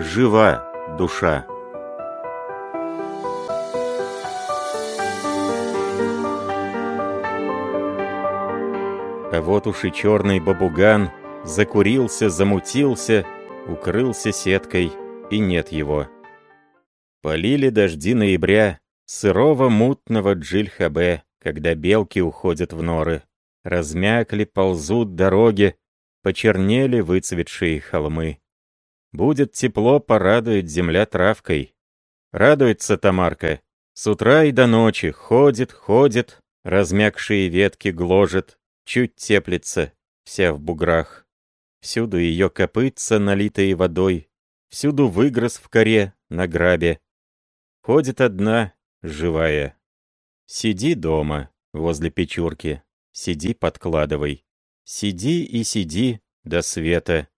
жива душа. А вот уж и черный бабуган закурился, замутился, укрылся сеткой, и нет его. Полили дожди ноября, сырого мутного Джильхабе, когда белки уходят в норы. Размякли, ползут дороги, почернели выцветшие холмы. Будет тепло, порадует земля травкой. Радуется Тамарка. С утра и до ночи ходит, ходит, размякшие ветки гложет, чуть теплится, вся в буграх. Всюду ее копытца, налитые водой, всюду выгроз в коре, на грабе. Ходит одна, живая. Сиди дома, возле печурки, сиди подкладывай. Сиди и сиди до света,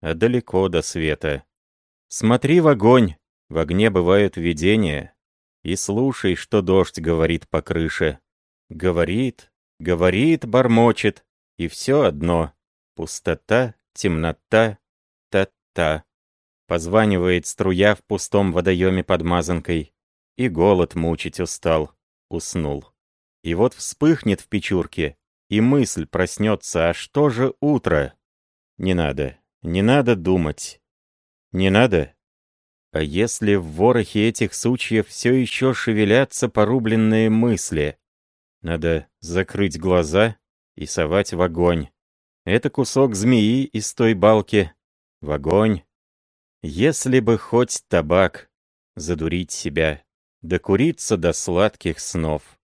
а далеко до света. Смотри в огонь, в огне бывают видения, и слушай, что дождь говорит по крыше. Говорит, говорит, бормочет, и все одно — пустота, темнота, та-та. Позванивает струя в пустом водоеме под мазанкой, и голод мучить устал, уснул. И вот вспыхнет в печурке, и мысль проснется, а что же утро? Не надо, не надо думать. Не надо? А если в ворохе этих сучьев все еще шевелятся порубленные мысли? Надо закрыть глаза и совать в огонь. Это кусок змеи из той балки. В огонь. Если бы хоть табак, задурить себя, докуриться до сладких снов.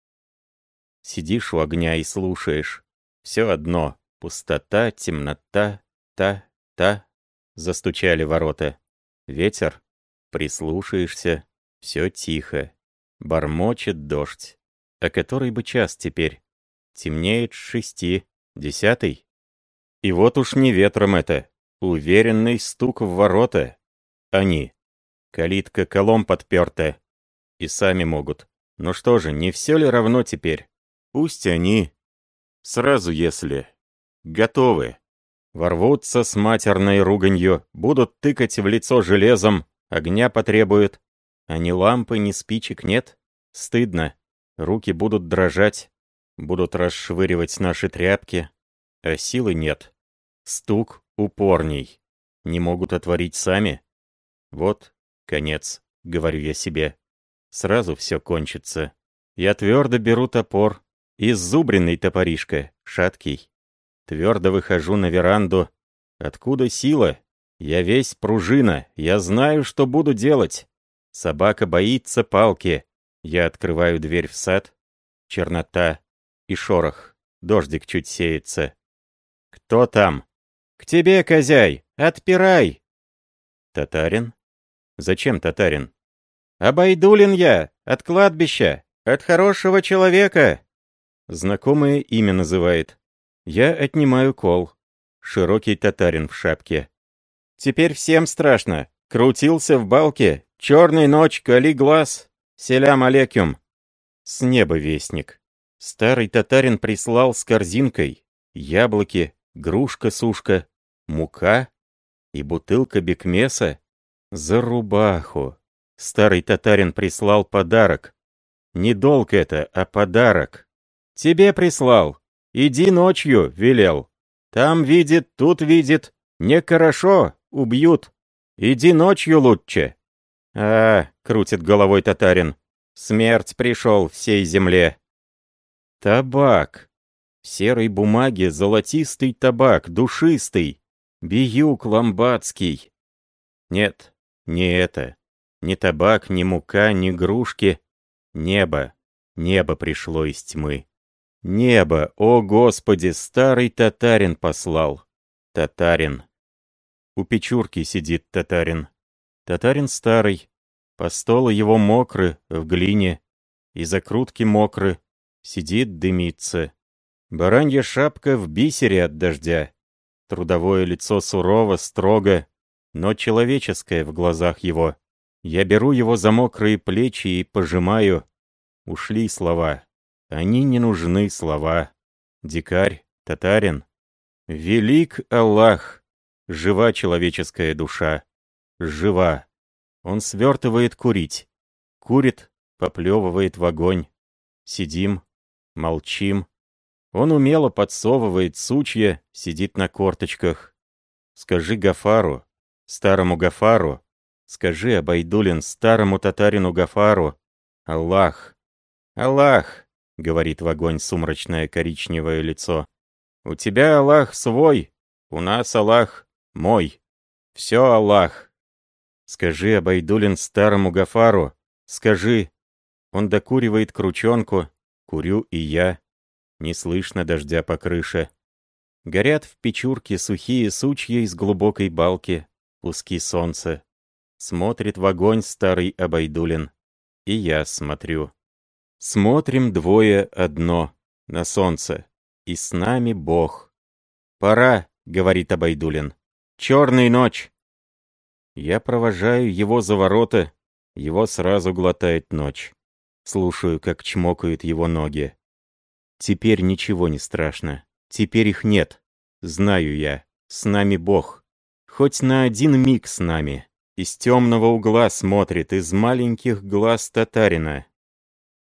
Сидишь у огня и слушаешь. Все одно. Пустота, темнота, та, та. Застучали ворота. Ветер. Прислушаешься. Все тихо. Бормочет дождь. А который бы час теперь? Темнеет шести. Десятый? И вот уж не ветром это. Уверенный стук в ворота. Они. Калитка колом подперта. И сами могут. Ну что же, не все ли равно теперь? Пусть они, сразу если, готовы, ворвутся с матерной руганью, будут тыкать в лицо железом, огня потребуют, а ни лампы, ни спичек нет. Стыдно. Руки будут дрожать, будут расшвыривать наши тряпки, а силы нет. Стук упорней. Не могут отворить сами. Вот, конец, говорю я себе. Сразу все кончится. Я твердо беру топор, Иззубренный топоришка, шаткий. Твердо выхожу на веранду. Откуда сила? Я весь пружина, я знаю, что буду делать. Собака боится палки. Я открываю дверь в сад. Чернота и шорох. Дождик чуть сеется. «Кто там?» «К тебе, козяй! Отпирай!» «Татарин?» «Зачем татарин?» «Обойдулин я! От кладбища! От хорошего человека!» Знакомое имя называет. Я отнимаю кол. Широкий татарин в шапке. Теперь всем страшно. Крутился в балке. Черный ночь, кали глаз. Селям алейкум. С неба вестник. Старый татарин прислал с корзинкой. Яблоки, грушка-сушка, мука и бутылка бекмеса. За рубаху. Старый татарин прислал подарок. Не долг это, а подарок. «Тебе прислал. Иди ночью», — велел. «Там видит, тут видит. Нехорошо, убьют. Иди ночью лучше». «А, — крутит головой татарин, — смерть пришел всей земле». Табак. В серой бумаге золотистый табак, душистый. Биюк ламбадский. Нет, не это. Ни табак, ни мука, ни игрушки. Небо. Небо пришло из тьмы. Небо, о господи, старый татарин послал. Татарин. У печурки сидит татарин. Татарин старый. Постолы его мокры, в глине. И закрутки мокры. Сидит, дымится. Баранья шапка в бисере от дождя. Трудовое лицо сурово, строго, но человеческое в глазах его. Я беру его за мокрые плечи и пожимаю. Ушли слова. Они не нужны слова. Дикарь, татарин. Велик Аллах, жива человеческая душа. жива. Он свертывает курить. Курит, поплевывает в огонь. Сидим, молчим. Он умело подсовывает сучья, сидит на корточках. Скажи Гафару, старому Гафару, скажи, Абайдулин, старому татарину Гафару, Аллах, Аллах, говорит в огонь сумрачное коричневое лицо. У тебя Аллах свой, у нас Аллах мой. Все Аллах. Скажи, Абайдулин, старому Гафару, скажи. Он докуривает крученку, курю и я. Не слышно дождя по крыше. Горят в печурке сухие сучья из глубокой балки, куски солнца. Смотрит в огонь старый Абайдулин. И я смотрю. Смотрим двое одно на солнце. И с нами Бог. «Пора», — говорит Абайдулин. «Черная ночь». Я провожаю его за ворота, его сразу глотает ночь. Слушаю, как чмокают его ноги. Теперь ничего не страшно. Теперь их нет. Знаю я. С нами Бог. Хоть на один миг с нами. Из темного угла смотрит, из маленьких глаз татарина.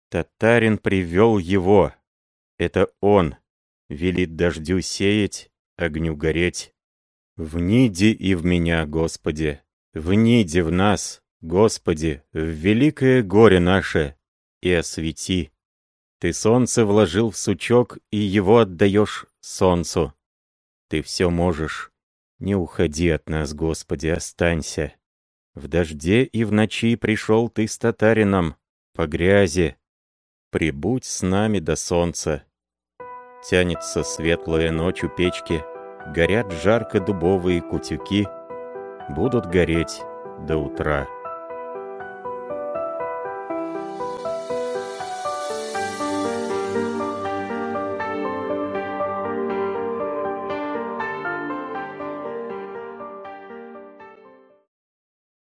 Татарин привел его. Это он. Велит дождю сеять, огню гореть. В Ниде и в меня, Господи в ниде в нас, Господи, в великое горе наше, и освети. Ты солнце вложил в сучок, и его отдаешь солнцу. Ты все можешь. Не уходи от нас, Господи, останься. В дожде и в ночи пришел ты с татарином, по грязи. Прибудь с нами до солнца. Тянется светлая ночь у печки, горят жарко дубовые кутюки — будут гореть до утра.